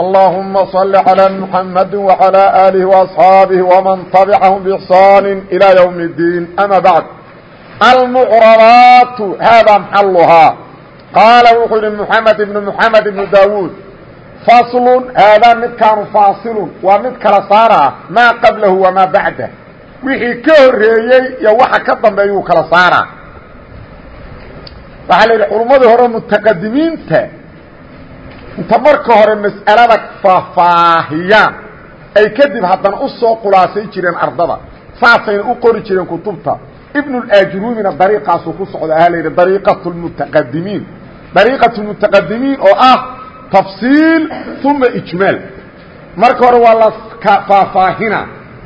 اللهم صل على محمد وعلى آله وأصحاabه ومن تبعهم بإحsان إلى يوم الدين أما بعد المعربaaت hذا محلhaa qaaل wuxuu yihi محمد بن محمد بن داوud فصل haadaa midkaanu فاaصل waa mid kala saara maa qablahu وmaa baعdah wixii ka horeeyey iyo waxa ka dambeeyuu kala saara waxaa la yidhi culummadii hore mتaqadimiinta inta marka hore mas'alada faahfaahiyaan ay kadib haddana u soo khulaasay jireen ardada saasayna u qori jireen kutubta. Ibnulajrumina dariiqaasuu ku socda ahaa la yidhi dariiqat lmutaqadimiin dariiqat lmutaqadimiin oo ah tafsiil uma ijmaal. Marka hore waa la faahfaahina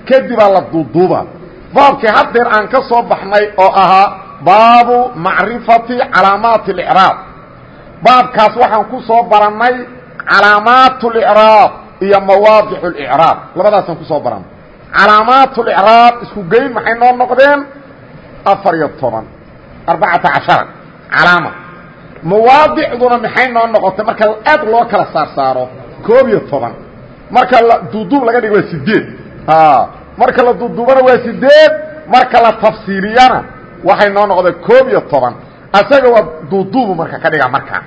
kadibaa la duuduuba baabkii haddeer aan ka soo baxnay oo ahaa baabu macrifati calaamaati اlicraab baabkaas waxaan ku soo barannay calaamaat اlicraab iyo mawaadic اlicraab labadaasaan kusoo barannay calaamaat اlicraab isku geyn maxay noo noqdeen afar iyo toban arbacata cashara calaama mawaadicduna maxay noo noqotay marka aad loo kala saar saaro koob iyo toban marka duuduub laga dhigo waa sideed marka la duuduubana waa sideed marka la tafsiiliyana waxay noo noqdeen koob iyo toban asaga waa duuduubu marka ka dhiga markaa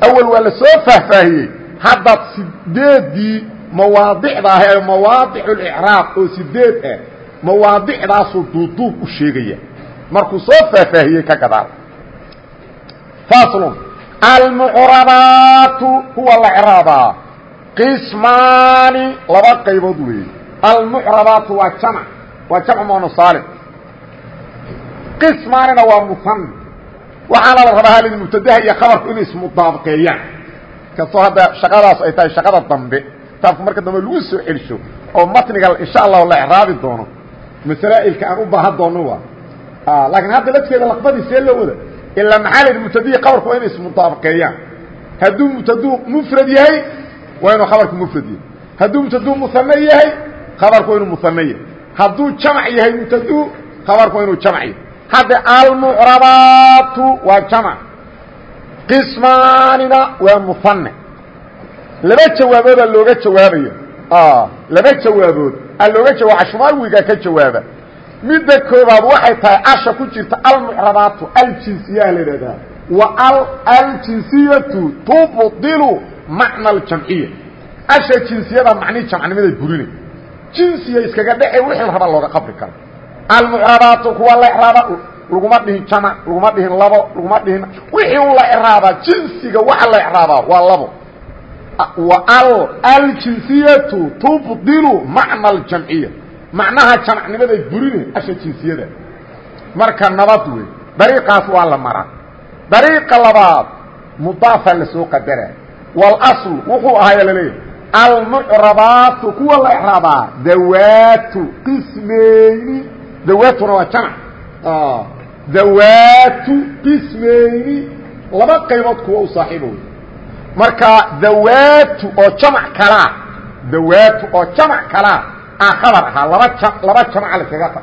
awel waa la soo faahfaahiyey. Haddaad sideedii mawaadicda ah ee mawaadic اlicraab oo sideed ah mawaadicdaasuu duuduub u sheegaya. Markuu soo faahfaahiyey ka gadaal. Faslun. Almucrabaatu kuwa la qismaani laba qaybood weeye. Almucrabaatu waa jamc waa jamc monosaalim qismaanina waa musan waxaana la rabaa halin mubtadaha iyo khabarku inay ismudaabaqeeyaan kastoo hadda shaqadaas ay tahay shaqada dambe kitaabka marka dambe lagu soo celsho oo matniga insha allahu la icraabi doono masaa'ilka aan u baahan doono waa laakiin hadda lafteeda laqbadii see loo wada ilaa maxaa la yidhi mubtadihi khabarku waa inay ismudaabaqeeyaan hadduu mubtaduu mufrad yahay waa inuu khabarku mufrad yahay. Hadduu mubtaduu musane yahay khabarku waa inuu musane yahay. Hadduu jamac yahay mubtaduu khabarku waa inuu jamc yahay hadda almucrabaatu waa jamc qismaanina waa muane laba jawaaboodaa looga jawaabaya laba jawaabood a looga jawaab ashmaawiga ka jawaaba midda koobaad waxay tahay asha ku jirta almucrabaatu aljinsiyaha la idhahdaa wa aljinsiyatu tubdilu macna aljamciya asha jinsiyada macnii jamcnimaday burinay jinsiya iskaga dhece wixii la looga qabri karo almucrabaatu kuwa la raaba laguma dhihin jamac laguma dhihin labo laguma dhihin wixii u la iraabaa jinsiga waxa la iraabaa waa labo. Wa al aljinsiyatu tubdilu macna aljamciya. Macnaha jamcnimaday burine asha jinsiyada. Marka nabad wey dariiqaas waa la maraa. Dariiqa labaad mudaafa la soo qadara. Walasl wuxuu ahaaya la leeyahay almucrabaatu kuwa la iraabaa dawaatu qismeyni dawaatuna waa jamc dawaatu qismeyni laba qaybood kuwa u saaxiiba wey marka dawaatu oo jamc kalaa dawaatu oo jamc kalaa aa khabar ahaa laba laba jamca laskaga tag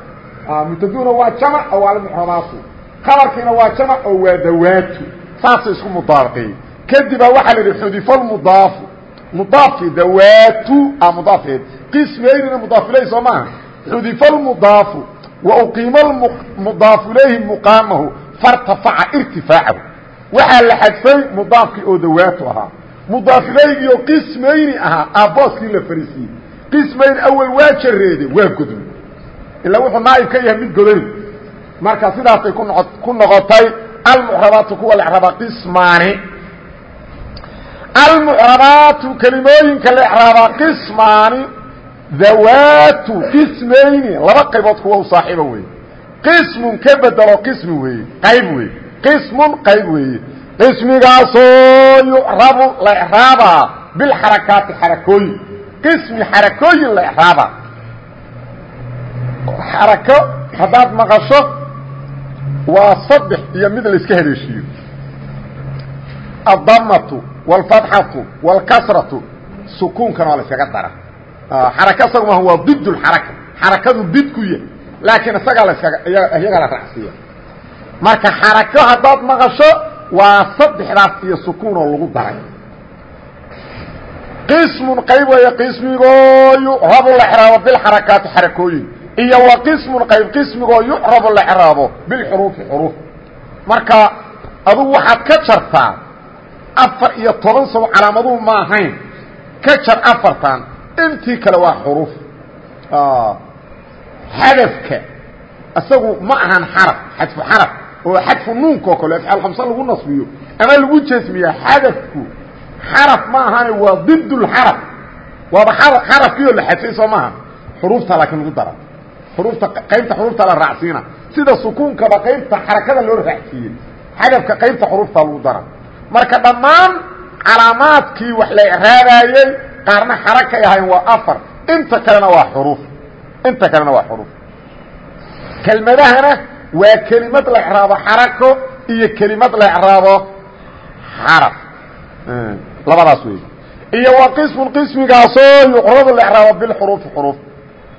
mubtaduna waa jamc oo waa almucrabaatu khabarkiina waa jamc oo waa dawaatu saasay isku mudaabaqeeyey kadibaa waxaa la yidhi xudifa lmudaafu mudaafkii dawaatu a mudaafeed qismeynina mudaaf ileyh soo maaha. Xudifa lmudaafu وuqiima mudaafu ilayhi muqaamahu fartafaca irtifaacahu. Waxaa la xadfay mudaafkii oo dawaatu ahaa. Mudaaf ilayhigii oo qismayni ahaa aabooskii la fariisiiyey qismayni awel waa jareede waa godon ilaa wuxuu naaib ka yahay mid godani marka sidaasay ku noqotay almucrabaatu kuwa lecraaba qismaani. Almucrabaatu kelimooyinka lecraabaa qismaani dawaatu qismayni. Laba qaybood kuwa u saaxiiba weeye. Qismun ka bedelo qismi weeye. Qayb weeye. Qismun qayb weeye. Qismigaasoo yucrabu la icraabaa bilxarakaati xarakooyin. Qismi xarakooyin la icraabaa xarako haddaad maqasho waa saddex iyo mid layska haleeshiiyo addamatu wاlfatxatu wاlkasratu sukuunkana waa la iskaga dara xaraka isagu maaha waa did اxaraka xarakadu did ku yahy laakiin isagaa laskaga iyagaa la raacsiiya. Marka xarako haddaad maqasho waa saddexdaas iyo sukuunoo lagu daray qismun qayb weeye qismigoo yucrabu la xraabo bilxarakaati xarakooyin. Iyo wa qismun qayb qismigoo yucrabu la xraabo bilxuruufi xuruuf. Marka adugu waxaad ka jartaa afar iyo toban sano calaamaduhu ma ahayn. Ka jar afartan intii kale waa xuruuf. Xadafka isagu ma ahan xaraf xadfu xaraf. Oo xadfu nuunka oo kale afcaal khamsa lagu nasbiyo. Ama lagu jasmiya xadafku xaraf ma ahane waa did اxaraf waaba xarafkiioo la xadfay soo maaha xuruufta laakiin lagu dara xuruufta qaybta xuruufta la raacsiina. Sida sukuunkaba qaybta xarakada loo raacsiiyey. Xadafka qaybta xuruufta lagu dara marka dhammaan calaamaadkii wax la icraabayey qaarna xarakay ahayn waa afar. Inta kalena waa xuruuf. Inta kalena waa xuruuf. Kelmadahana waa kelimad la icraabo xarako iyo kelimad la icraabo xaraf labadaas wey iyo wa qismun qismigaasoo yuqradu la icraabo bilxuruufi xuruuf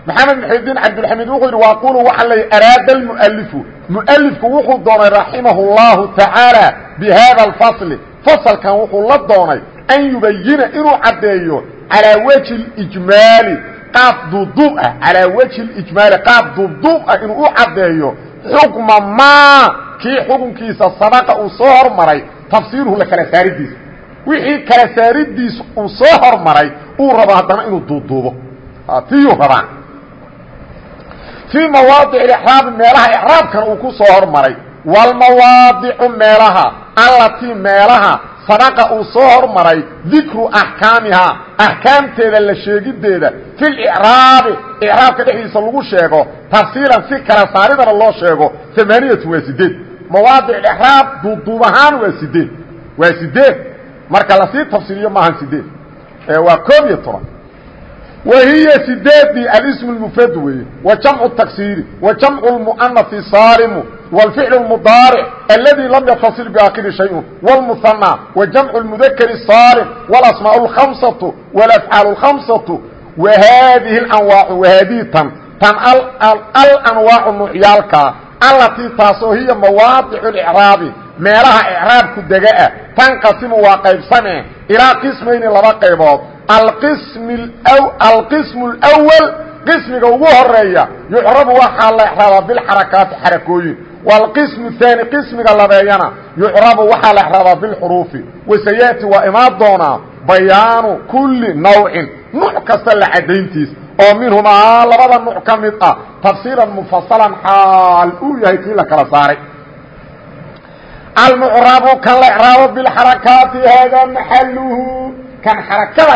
maxamed muxidiin cabdilxamiid wuxuu yidhi waaqulu waxaa la araada almualifu mualifku wuxuu doonay raximahu llahu tacaala bi hada alfasli. Fasalkan wuxuu la doonay an yubayina inuu caddeeyo calaa wejhi ijmaali qaab duubduub ah calaa wejhi ijmaali qaab duubduub ah inuu u caddeeyo xukma maa kii xukunkiisa sabaqa uu soo hormaray tafsiiruhu la kala saaridiisa wixii kala saaridiisa uu soo hormaray uu rabo haddana inuu duuduubo tiyuu rabaa fii mawaadic ixraabi meelaha ixraabkana uu ku soo hormaray allatii meelaha sabaqa uu soo hormaray dikru axkaamihaa axkaamteeda la sheegideeda fi licraabi icraabka dhexdiisa lagu sheego tafsiilan si kala saaridana loo sheego amaaniyatu waa sideed. Mawaadic ixraab duuduub ahaan waa sideed. Waa sideed. Marka la sii tafsiiliyo maahan sideed. Waa koob iyo toban. Wahiya sideedii alism mufrad weeye. Wa jamcu taksiiri wa jamcu muanai saalimu wاlficl اmudaaric aladi lam yataصil biakhiri shayء wاlmuhanى wa jamcu mudakri saalim wاlasmaaء اhamsaةu wاlafcaal اhamsaةu wahadihi anwaacu wahaadihi tan tan alanwaacu nuucyaalkaa allatii taasoo hiya mawaadic اcraabi meelaha icraabku dega ah tanqasimu waa qaybsame ilaa qismayni laba qaybood alqismu اlأwal qismiga ugu horeeya yucrabu waxaa la icraabaa bilxarakaati xarakooyin wاlqismu haani qismiga labeeyana yucrabu waxaa la xraabaa bilxuruufi wasayaati waa imaan doonaa bayaanu kuli nawcin. Nuuc kasta la caddayntiis. Oo minhumaa labada nuuc ka mid ah tafsiiran mufasalan xaal uu yahay kii la kala saaray. Almucrabu kan la exraabo bilxarakaati haadaa maxaluhu kan xarakada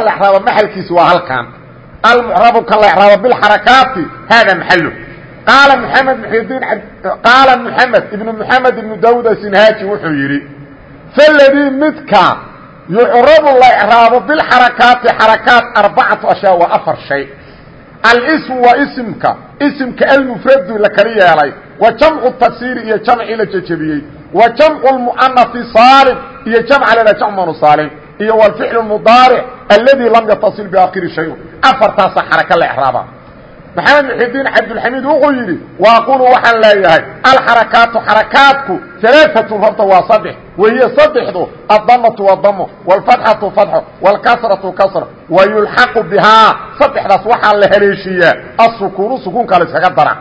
qaala mxamed ibnu mxamed ibnu dawud asinhaaji wuxuu yidhi faladii midka yucrabu la icraabo bilxarakaati xarakaat arbacatu ashyaa waa afar shay alsmu waa isimka isimka almufradu la kala yeelay wa jamcu taksiiri iyo jamcii la jejebiyey wa jamcu muanai saalim iyo jamca la jamcanu saalim iyo wlficl mudaaric aladi lam yataصil biakhiri shay afartaasa xaraka la exraaba maxamed muxidiin cabdulxamiid wuxuu yidhi waaqulu waxaan leeyahay. Alxarakaatu xarakaatku alaaatun horta waa saddex wahiye saddexdu addamatu waa damo wاlfatxatu fatxo wاlkasratu kasr wa yulxaqu bihaa. Saddexdaas waxaa la haleeshiiyaa asukuunu sukuunka la iskaga dara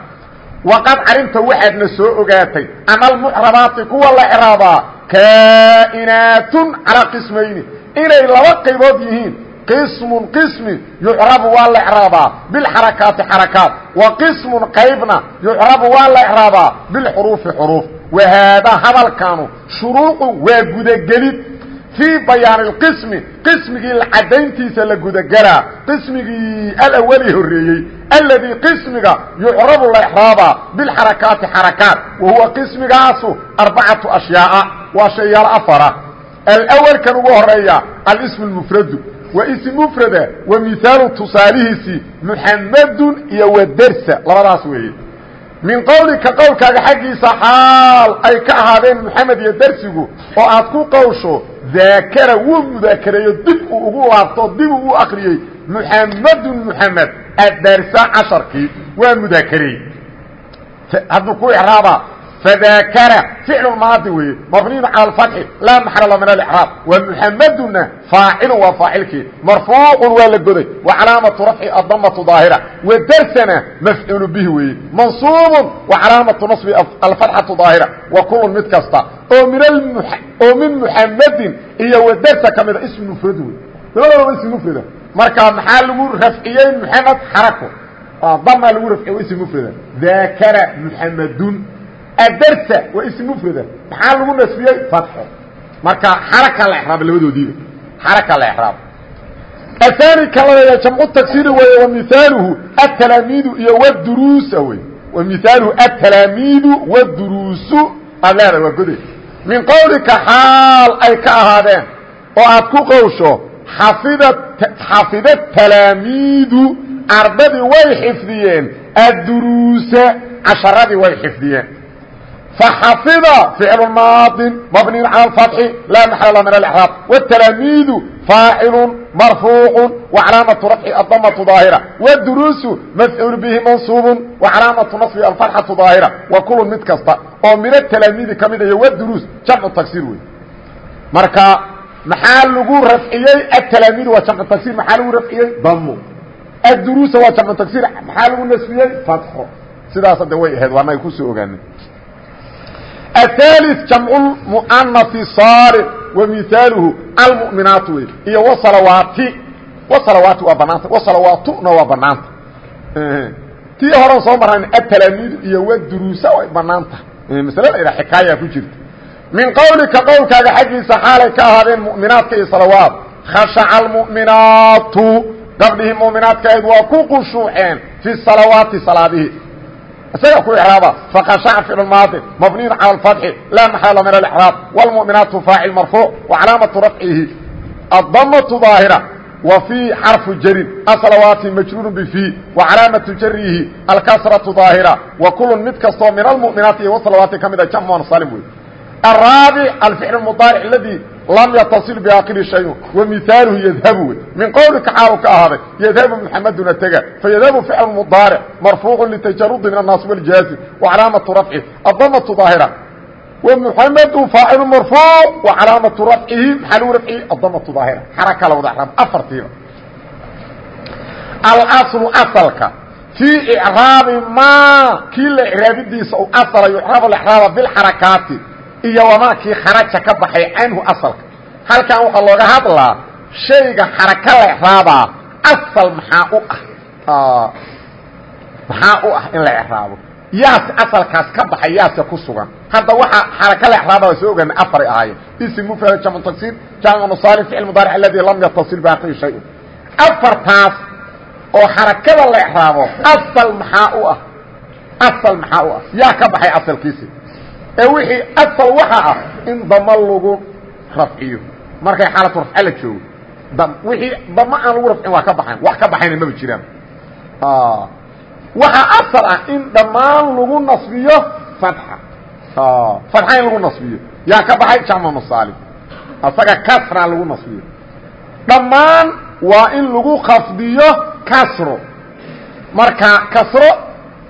waqad calimta waxaadna soo ogaatay ana almucrabaati kuwa la craabaa kaa'inaatun calaa qismayni inay laba qaybood yihiin qismun qismi yucrabu waa la craabaa bilxarakaati xarakaat. Wa qismun qaybna yucrabu waa la craabaa bilxuruufi xuruuf. Wa haadaa hadalkanu shuruuqu waa gudagelid. Fii bayaani اqismi qismigii cadayntiisa la gudagelaa qismigii alawali horeeyey aladii qismiga yucrabu la exraabaa bilxarakaati xarakaat. Wa huwa qismigaasu arbacatu ashyaaa. Waa shayaal afara. Alawalkan ugu horreeya alism mufradu waa ism mufrada wa mihaalu tusaalihiisii muxamadun iyo wadersa labadaas weeye. Min qowlika qowlkaaga xaggiisa xaal ay ka ahaadeen moxamed iyo dersigu oo aad ku qowsho daakara wuu mudaakareeyo dib uu ugu laabto dib uu u akriyey muxamedun muxamed adarsa casharkii waa fadakara ficlu maadi weeye mabniyun cala alfatxi laa maxala min alicraab wa muxameduna faacilu waa faacilkii marfuuqun waa la goday rafci adamatu daahira wa darsana mafcuulu bihi weeye mansuubun wa calaamatu nasbi alfatxatu daahira wa kulun mid kasta oo min muxamedin iyo wa darsa ka mida ism mufrad wey labadaba ism mufrada marka maxaa lagu rafciyey muxamed xarako damaa lagu rafciye ism mufrada dakara muxamedun adarsa waa ism mufrada maxaa lagu nasbiyey fatxo marka xaraka la exraaba labadoodiiba xaraka la exraaba aani kalaleeya jamcu tagsiri weeye wa mihaaluhu atalaamiidu iyo wduruusa wey wa mihaaluhu atalaamiidu wduruusu aad leedahay waa gode min qowlika xaal ay ka ahaadeen oo aad ku qowsho xafida talaamiidu ardadii way xifdiyeen adduruusa casharadii way xifdiyeen فxفظ فعل ماaض مبني على الفتح لا محل من الإعراب والتلاميذ فاaعل مرفوع وعلامة رفع الضمة ظاهرة والدروس مفعول به منصوب وعلامة نصب الفتحة ظاهرة وكل mid kasta oo من التلاميذ kamid والدروس جمع تكسير wey marka maxaa lagu rafciyey التلاميذ waa جمع تكسير maxaa lagu rafciyey dmo الدروس waa جمع تكسير maxaa lagu نسbiyey فتحo sidaas de way ahayd waana kusoo ogaanay الثالث جمع المؤنث صالح ومثاaله المؤمنaaت wy iyo وصلواaت وصلواaت waa banaanta وصلواaتna waa banaanta tii horan soo maraan التلاميذ iyo وdruusa way banaanta mسل la xikaaya ku jirta من qowلika qowlkaaga xaggiisa xaalay ka ahaadeen مؤمiنaaتka iyo صلواaت khشhaca المؤمiنaaت gabdhihii مؤمiنaaتka ahayd waa ku qushuuceen في صلواaتi صلاadihi isaga ku raaba فkشhac فiعل maadi مبنiي calى الفaتح laa محل min الإعrاab والمؤمiنaaت فاacل مرفوع وcalaamaةu رفعihi الضمة ظاahiرة وفي xرف jrin aصلواaت majrوr bفي وcalaamaةu jarihi الكسرة ظاahiرة وkul mid kastoo min المؤمiنaaت iyo وصلواaت ka mida jمع sلم wey الرaaبع الفعل المضارع اldي lam ytaصil baqili shay wamihaaluhu yadhabu wey min qowlika xaalu ka ahaaday yadhabu muxamaduna tega fayadhabu ficl mudaaric marfuucu litajarudi min annaas wاljaazim wacalaamatu rafci adamatu daahira wmuxamadu faacilu marfuuc wacalaamatu rafcihi maxaa lagu rafciyey adamatu daahira xaraka la wada raab afartiiba alaslu asalka fii icraabi ma kii la icraabidiisa u iyo wamaa kii kharaja ka baxay canhu asalka. Halkan waxaa looga hadlaa shayga xaraka la exraabaa asal maxaa u ah? Maxaa u ah in la exraabo yaase asalkaas ka baxay yaase ku sugan. Hadda waxaa xaraka la exraaba waa soo ogaana afaray ahaayeen ism mufrad jamcu tagsir jamcu musaalim ficil mudaaric aladi lam yatasil baaqii shay. Afartaas oo xarakada la exraabo asal maxaa u ah? Asal maxaa u ah? Yaa ka baxay asalkiisi ee wixii asal waxa ah in dama lagu rafciyo. Markay xaalatu rafca la joogo wixii dama aan lagu rafcin waa ka baxayn wax ka baxayna maba jiraan. Waxaa asal ah in dhammaan lagu nasbiyo fatxa fatxa in lagu nasbiyo. Yaa ka baxay jamc masaalim asaga kasra lagu nasbiyo. Dhammaan waa in lagu khafdiyo kasro. Marka kasro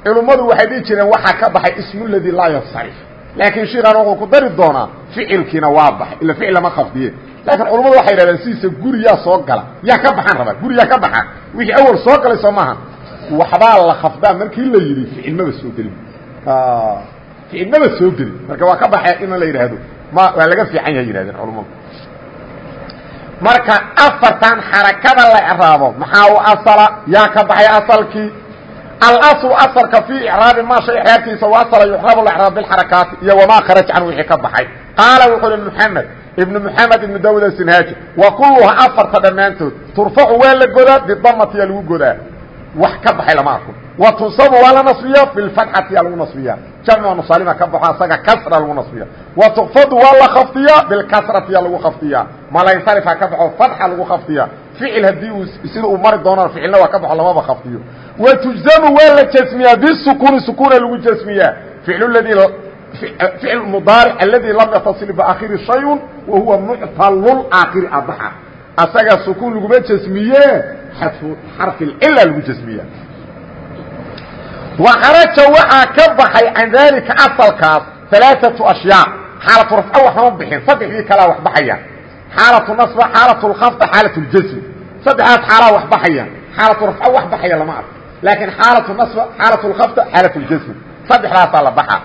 culummadu waxay dhihi jireen waxaa ka baxay ismu ladii laa yansarif laakiin shiikan wuxuu ku dari doonaa ficilkiina waa baxay ila ficil lama khafdiye. Laakiin culammadu waxay yidhahdeen sidiisa guriyaa soo gala. Yaa ka baxaan rabaa? Guriyaa ka baxa wixii awal soo galay soo maaha. Waxbaa la khafdaa markii la yidhi ficil maba soo gelin. Ficil maba soo gelin. Marka waa ka baxay in la yidhaahdo. Ma waa laga fiican yahay yihahdeen culammadu marka afartan yaa ka baxay asalkii alaslu asalka fii icraabi maa shay icraabtiisa u asala yucrabu icraab bilxarakaati iyo wamaa kharaj can wixii ka baxay. Qaala wuxuu uhi muxamed ibnu muxamed ibnu dawud asinhaaji wa kulluha afarta dhammaantood turfacu waa la godaa bidamatiyaa lagu godaa. Wax ka baxay lama arko. Wa tunsabu waa la nasbiya bilfatxatiyaa lagu nasbiya. Jamcu musaalima ka baxo asaga kasra lagu nasbiya. Wa tukfadu waa la khafdiya bilkasratiyaa lagu khafdiya malansarifa ka baxo fatxa lagu khafdiya ficil haddii uu sida uu mari doonaan ficilna waa ka baxo lamaba khafiyo wa tujzamu waa la jasmiyaa bisukuni sukuuna lagu jasmiyaa. Icladii ficl mudaaric aladii lam yatasil biaakhiri shayun wa huwa muctalulaakhiri abaxa asaga sukuun laguma jasmiye xadfu xarficila lagu jasmiya wa kharaja waxaa ka baxay can daalika asalkaas alaaatu ashyaa. Xaalatu rafco waxama bixin saddexdii kalaa wax baxaya xaalatu nasba xaalatu lkhafda xaalatu ljasm saddexdaas xaalaa wax baxayaan xaalatu rafca wax baxaya lama arko. Laakiin xaalatu nasba xaalatu lkhafda xaalatu ljasm saddexdaasaa la baxa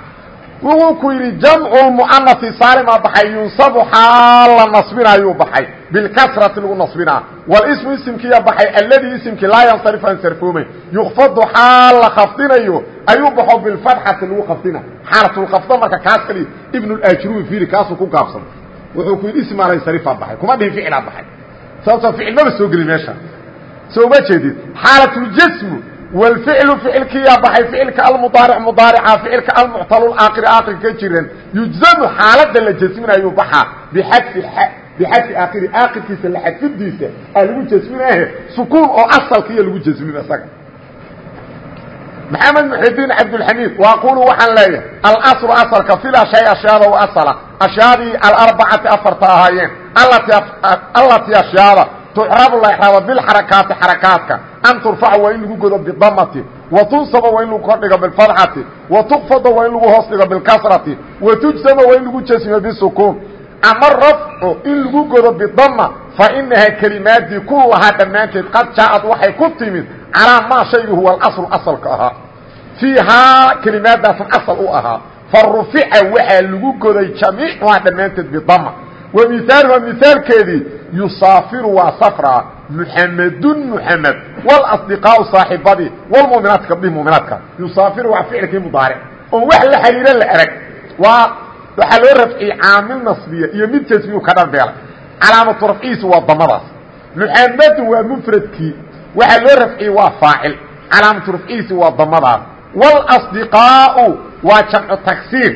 wuxuu ku yidhi jamcu muanasi saalimaa baxay yunsabu xaal la nasbinaayuu baxay. Bilkasrati lagu nasbinaa. Walismu isimkiiya baxay alladii isimkii laa yansarifu aan sarfoomayn yukfadu xaal la khafdinayo ayuu baxo bilfatxati lagu khafdina. Xaalatu lkhafda marka kaas kaliya ibn اlajruun fiili kaasuu ku gaabsan wuxuu ku yidhi ism alansarifaa baxay kuma dhihin ficilaa baxay. Sababtoo ficil maba soo geli meesha. Soo ma jeedid xaalatljasmu wlficlu ficilkiyaa baxay ficilka almudaaric mudaarica ficilka almuctal aakir aakirka ka jiran yujzamu xaalada la jasminayo baxaa. Bixadfi bixadfi aakhiri aakirkiisa la xadfidiisa aa lagu jasminahe sukuun oo asalkiiya lagu jasmin isaga maxamed muxidiin cabdulxamiid waaqulu waxaan leeyahay alaslu asalka fil ashay ashyaada u asala ashyaadii alarbacati afarta ahaayeen allati ashyaada tucrabu la ixraaba bilxarakaati xarakaadka an turfaca waa in lagu godo bidamati wa tunsaba waa in lagu kordhigo bilfadxati wa tukfada waa in lagu hoos dhigo bilkasrati wa tujsama waa in lagu jasmiyo bisukuun. Ama rafcu in lagu godo bidama fa inahaa kelimaadii kullahaa dhammaanteed qad jaaad waxay ku timid calaa maa shayga huwa alaslu asalka ahaa. Fiihaa kelimaadaasan asal u ahaa. Fa rufica waxaa lagu goday jamiicuhaa dhammaanteed bidama wa mihaaluha mihaalkeedii yusaafiru waa safraa muxamedun muxamed wاlasdiqaau saaxibadii wlmuminaati gabdhihi muminaadka. Yusaafiru waa ficilkii mudaaric. Oon wax la xiriiro la erag waa waxaa loo rafciyey caamil nasbiya iyo mid jasmiyu ka dhanbeelay calaamatu rafcihiisu waa damadaas muxamedun waa mufradkii waxaa loo rafciyey waa faacil. Calaamatu rafcihiisi waa damadaas. Wاlasdiqaau waa jamcu tagsiir.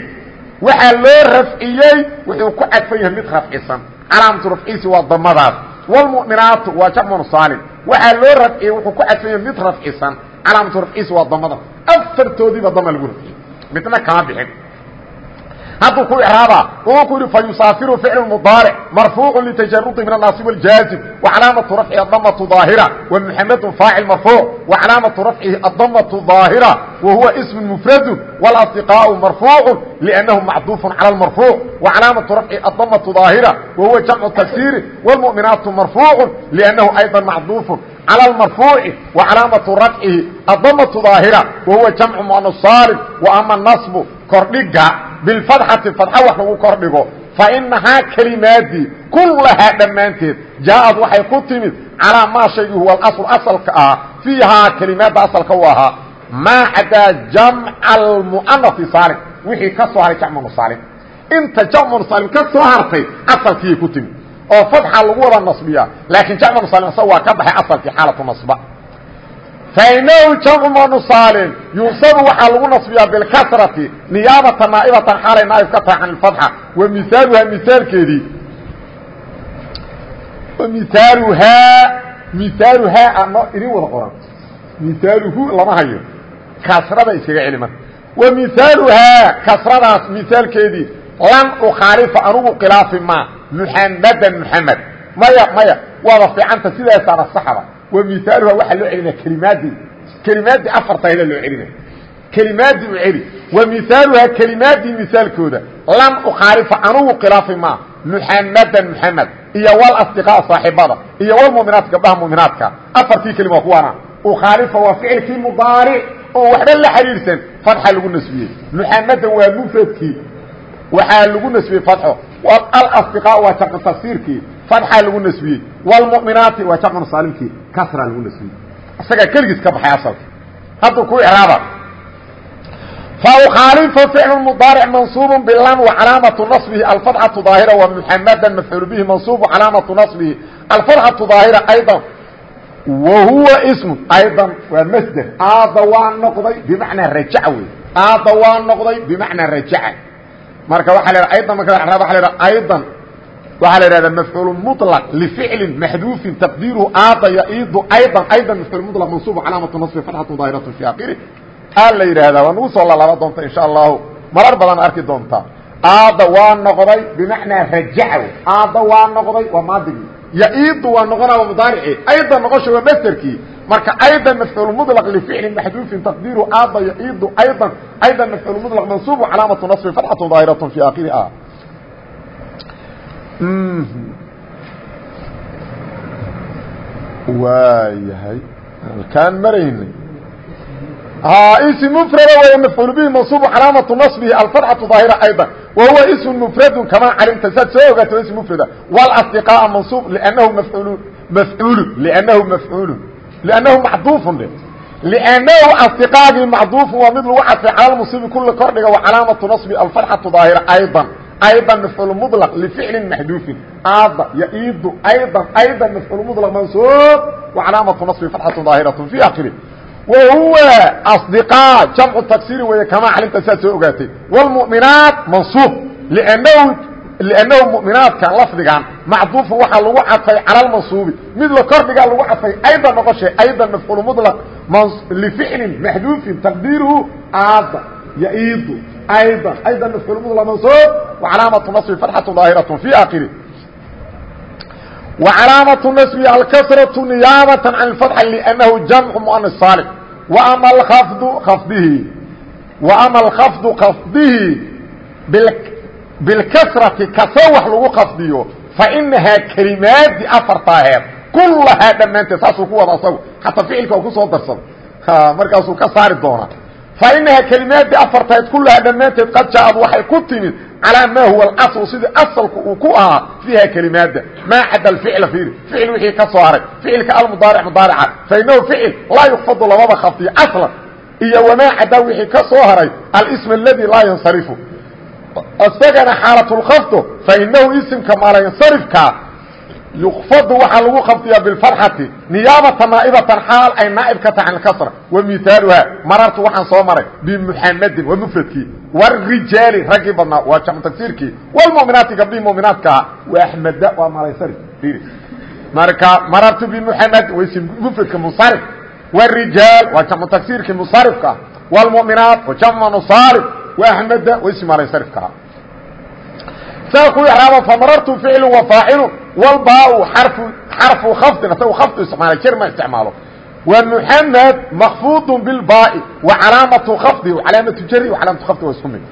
Waxaa loo rafciyey wuxuu ku cadfan yahay mid rafcisan. Calaamatu rafcihiisi waa damadaas. Wlmuminaatu waa jamcu saalim waxaa loo rafciyey wuxuu ku cadfan yahay mid rafcisan. Calaamatu rafcihiisi waa damada. Afartoodiiba dama lagu rafciyey. Midna kama bixin hadduu ku iraaba wuxuu ku yihi fayusaafiru ficl mdaarc marfuucu litajarudi min anaasib اjaazim wacalaamatu rafcihi adamatu ظaahira wmuxamedun faacil marfuuc wacalaamatu rafcihi adamatu ظaahira wahuwa ism mufradu wاlasdiqaau marfuucu lأnnahu macduufu calى marfuuc wacalaamatu rafcihi adamatu ظaahira wahuwa jamcu tagsiiri wاlmuminaatu marfuucu lأnnahu ayضa macduufu calى marfuuci wacalaamatu rafcihi adamatu ظaahira wahuwa jamcu muana saalim waama naصbu kordhiga bilfadxati fadxa wax lagu kordhigo. Fainahaa kelimaadii kullahaa dhammaanteed jaaad waxay ku timid calaa maa shaygii huwa alasl asalka ah fiihaa kelimaadda asalka u ahaa maa cadaa jamca almu'anasi saalim wixii ka soo haray jamcu saalim inta jamcu saalim ka soo hartay asalkiiyay ku timid. Oo fadxa lagu wada nasbiyaa laakiin jamcu saalim isaga waa ka baxay asalkii xaalatu nasba fainahu jamcu manusaalin yunsabu waxaa lagu nasbiyaa bilkasrati niyaabata naaibatan xaalay naaib ka tahay can ilfatxa wa mihaaluhaa mihaalkeedii mihaaluhaa mihaaluhaa ano idin wada qoran mihaaluhu lama hayo kasrada iskaga celi marka wa mihaaluhaa kasradaas mihaalkeedii lan ukhaalifa anugu khilaafi maa muxamadan muxamed maya maya waaba fiicanta sidaasaana saxda wmihaaluha waxaa loo celinaya kelimaadii kelimaadii afartayda loo celinaya kelimaadii u celi wa mihaaluhaa kelimaadii mihaalkooda lan ukhaalifa anugu khilaafi maa muxamadan muxamed iyo wlasdiqaa saaxibada iyo wlmuminaat gabdhaha muminaadka afartii kelima waa kuwaana ukhaalifa waa ficilkii mudaaric oo waxba la xiriirsan fatxa lagu nasbiyey muxamadan waa mufradkii waxaa lagu nasbiyey fatxo alasdiqaa waa jamcu tafsiirkii fadxaa lagu nasbiyey. Wlmuminaati waa jamcu saalimkii kasraa lagu nasbiyey. Isagaa keligiis ka baxay asalka. Hadduu ku iraaba faukaalifa ficlu mudaaric mansuubu bilan wacalaamatu naصbihi alfadxatu daahira wa muxamadan mafcuul bihi mansuubu calaamatu naصbihi alfadxatu daahira aydan. Wa huwa ismu aydan waa masder aada waa noqday bimacnaa rajaca wey aada waa noqday bimacnaa rajaca marka waxaa la aydan marka waa la aydan waxaa la ihahdaa mafcuul mطلq لficli maxduufi taqdiiruhu aada yaidu ayضا ayضا mafcuul mطلq mansuub calaamaة naصbi fatxatu daahiraة fi akiri a la yidhaahdaa waa nagu soo lalaaba doonta in sha allahu marar badan arki doontaa aada waa noqday bimacnaa rajaca aada waa noqday waa maadigii yaidu waa noqona waa mudaarici ayda noqosha waa masderkii marka ayda mafcuul mطلq لficli maxduufin taqdiiruhu aada yaidu ayضا ayda mafcuul mطلq mansuub calaamaة naصbi fatxatu daahiraة fi akiri a waayahay halkaan maraynay ism mfrada way mafcuul bihi mansuub calaamatu naصbihi alfatxatu ظaahira ayضا wa huwa ism mfradu kamaa calimta saad soo ogaato ism mfrada wاlasdiqاء mansuub lأnnahu mafcuul mafcuulu lأnnahu mafcuulu lأnnahu macduufun dhe lأnnahu asdiqaagii macduufun waa mid lagu cadfay cala musibi kula kordhiga wa calaamatu naصbi alfatxatu ظaahira ayضا ayضا mafcuul mطلq لficli maxduufin aada yaidu ayضا ayضا mafcuul mطلq mansuub وcalaamaةu naصbi fatxaة ظaahiraة في akiri wa huwa aصdiqاa jamcu tagsiri weeye kamaa calimta siaad soo ogaatay wاlmuؤminaat mansuub لأnnahu muؤminaadkan lafdigan macduufun waxaa lagu cadfay calى mansuubi mid la kordhigaa lagu cadfay ayضا noqoshe ayضا mafcuul mطلq لficli maxduufin taqdiiruhu aada yaidu أيضا أيضا مفعول مطلق منصوب وعلامة نصب فتحة ظاهرة في آخره وعلامة النصب الكسرة نيابة عن الفتح لأنه جمع مؤنث صالح وأما الخفض خفضه وأما الخفض خفضه بالكسرة كسوح لغو خفضيه فإنها كلمات أفرطاهر كلها دمانت ساسو كوة أصو حتى فعلك وكسو درصد مركزو كسار الدورة inahaa kelimaadii afartayd kulahaa dhammaanteed qad jaaad waxay ku timid calaa maa huwa aصlu sidii asalku uu ku ahaa fiiha kelimaada maa cada ficla iiri ficil wixii ka soo haray ficilka almudaaric mudaarica fainahu ficil laa yukfadu lamaba khafdiyo aslan iyo wamaa cada wixii ka soo haray alsm اladii laa yansarifu isagana xaalatulkhafdo fainahu isimka maalayansarifkaa يkفd waxaa lagu kفdiyaa بالفرxati نiyaabaةa naaئبaةan xaal ay naaئب ka tahay can اkasra ومiثaaluhaa marartu waxaan soo maray بمحamdin waa mfradkii والrijaali raggii badnaa waa jamc tagsiirkii والmuؤminaati gabdhihii muؤminaadkaa وأحmda waa malaysari marka marartu بمحamd ways mfradka mصarف والrijaal waa jamcu tagsiirkii mصarفka والmuؤminaat wa jamc نصاarف وأحmda ways malaysarفka saa ku raaba famarartu ficlu wa faacilu walbaa xarfu khafdin asagu khafdu isticmaala jer ma isticmaalo. Wa muxamed makfuudu bilbaai wa calaamatu khafdihi calaamatu jari calaamatu khafdi waa isku mid.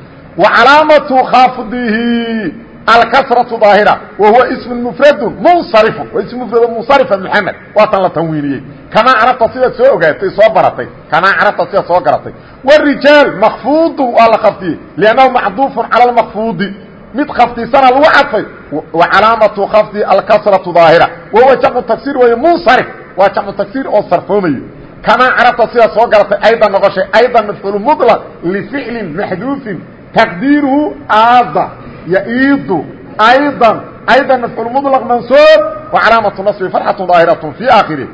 Wa calaamatu khafdihi alkasratu daahira wa huwa ismu mufradu munsarifu waa ism mufrad munsarifa muxamed waatan la tanwiiniyey. Kamaa carabta sidaad soo ogaatay soo baratay kamaa carabta sidaad soo garatay. Warijaal makfuudu waa la khafdiyey liannahu macduufun cala lmakfuudi mid kaftisana lagu cadfay alaamatu kafdi alkasrau aahira wahuwa jamcu tagsir wey munsarif waa jamcu tagsir oo sarfoomayo kamaa carabta sidaa soo garatay aydan noqoshay aydan mafcuul mulaq lificlin maxduufin taqdiiruhu aada yaiidu aydan aydan mafcuul mulaq mansuub wacalaamatu naصbi farxatu aahiratun fi aakhiri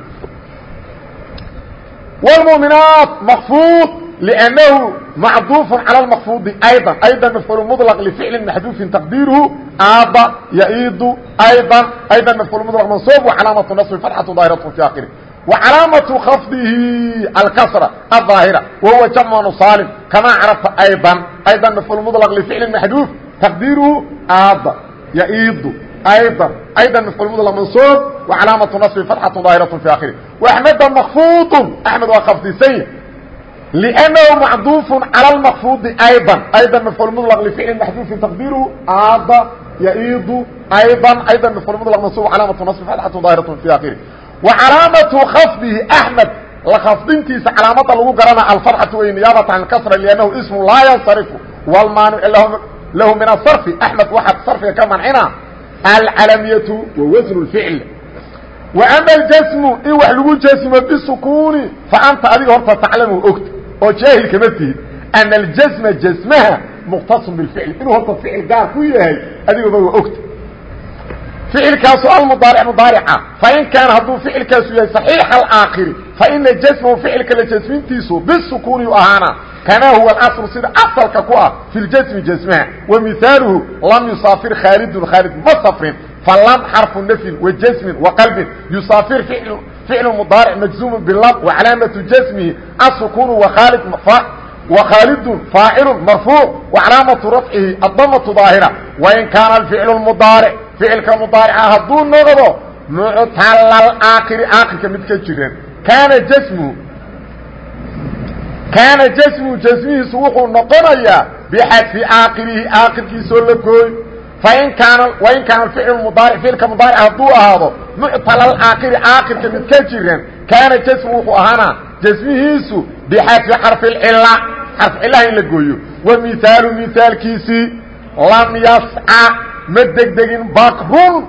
wlmuminaat makfuud لأنه معdوف على المفروض أيضا أيضا مفعول مطلق لفعل محذوف تقديره آض يئيد أيضا أيضا مفعول مطلق منصوب وعلامة نصب فتحة ظاهرة في آخره وعلامة خفضه الكسرة الظاهرة وهو جمع صالم كما عرفت أيضا أيضا مفعول مطلق لفعل محذوف تقديره آض يئيد أيضا أيضا مفعول مطلق منصوب وعلامة نصب فتحة ظاهرة في آخره وأحمد مخفوض أحمد وخفض سيء لأنه معdوف على المkفوض أيضا أيضا مفعول مطلق لفعل محذوف تقديره aad يئيd أيضا أيضا مفعول مطلق منصوب علامة نصب فتحة ظاهرة في آخره وعلامة خفضه أحمد لkفdintiisa calaamada lagu garana الفرحة wey نياaبة عن الكسرة لأنه اسم لا ينصرف والmاaنع له من الصرف أحمد waxa صرفiga ka maنcina العلمية ووزن الفعل وأما الجسم in wax lagu جسمo بسكون فأnta adiga horta تعلم ogta oo jaahil kama tihid. An aljasma jasmaha muqtasim bificli inuu horta ficil gaar ku yahay adigaba waa ogta ficilkaasu almudaaric mudaarica. Fain kaana hadduu ficilkaasu yahay صaxiixa alaakhiri faina jasmahu ficilka la jasmintiisu bisukuuniyu ahaana. Kamaa huwa alaslu sida asalka ku ah fi ljasmi jasmaha wa mihaaluhu lam yusaafir khaalidun khaalid ma safrin. Falam xarfu nafyin wa jasmin wa qalbin yusaafir ficlu فعل مضاaرع مجزوم بlm وعلاaمة جسمه السكون وkhاaلد فاaعل مرفوع وعلاaمة رفعه الضمة ظاaهرة وإن كاaن الفعل المضاaرع فعلka مضاaرca haduu نoqdo معtل الآkر آkرka mid ka jiran كاaنa جسمه كاaنa جسمه جسمhiisu wuxuu noqonayaa بxadفi آakرihi آakرkiisoo la gooy in kaana wain kaana ficlu mudaaric ficilka mudaaric hadduu ahaado muctalal aakiri aakirka mid ka jiran kaana jasmu wuxuu ahaana jasmihiisu bixadfi xarfi cila xarf cilaha in la gooyo wa mihaalu mihaalkiisii lam yasca ma degdegin bakrun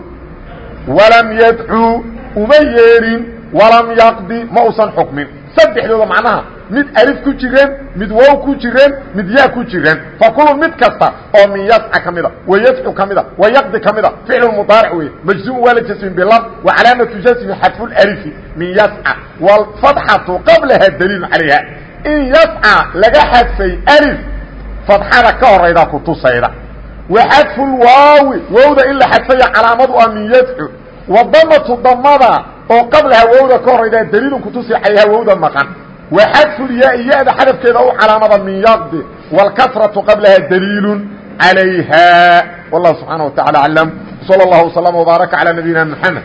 walam yadcuu uma yeerin walam yaqdi ma usan xukmin saddexdooda macnaha. Mid alif ku jireen mid wow ku jireen mid yaa ku jireen. Fakulu mid kasta oo min yasca ka mida wa yadcu ka mida wa yaqdi ka mida. Ficlu mudaaric wey majzuum waa la jasmin bilab wa calaamatu jasmi xadfu lalifi min yasca waalfatxatu qablaha daliilu calayha. In yasca laga xadfay alif fadxada ka horayda kutusayda wa xadfu lwaawi wowda in la xadfaya calaamadu ah min yadcu wa damatu oo qablaha wowda ka horayda daliilun kutusi calayha wowda maqan وxdف الyاء yada xadفkeeda u calaamada min yqd والkسرة qablaha dليil عalayha والله سubحaنه وتaعالى أعلم وصلى الله وسلم وبارك على نبينا محمد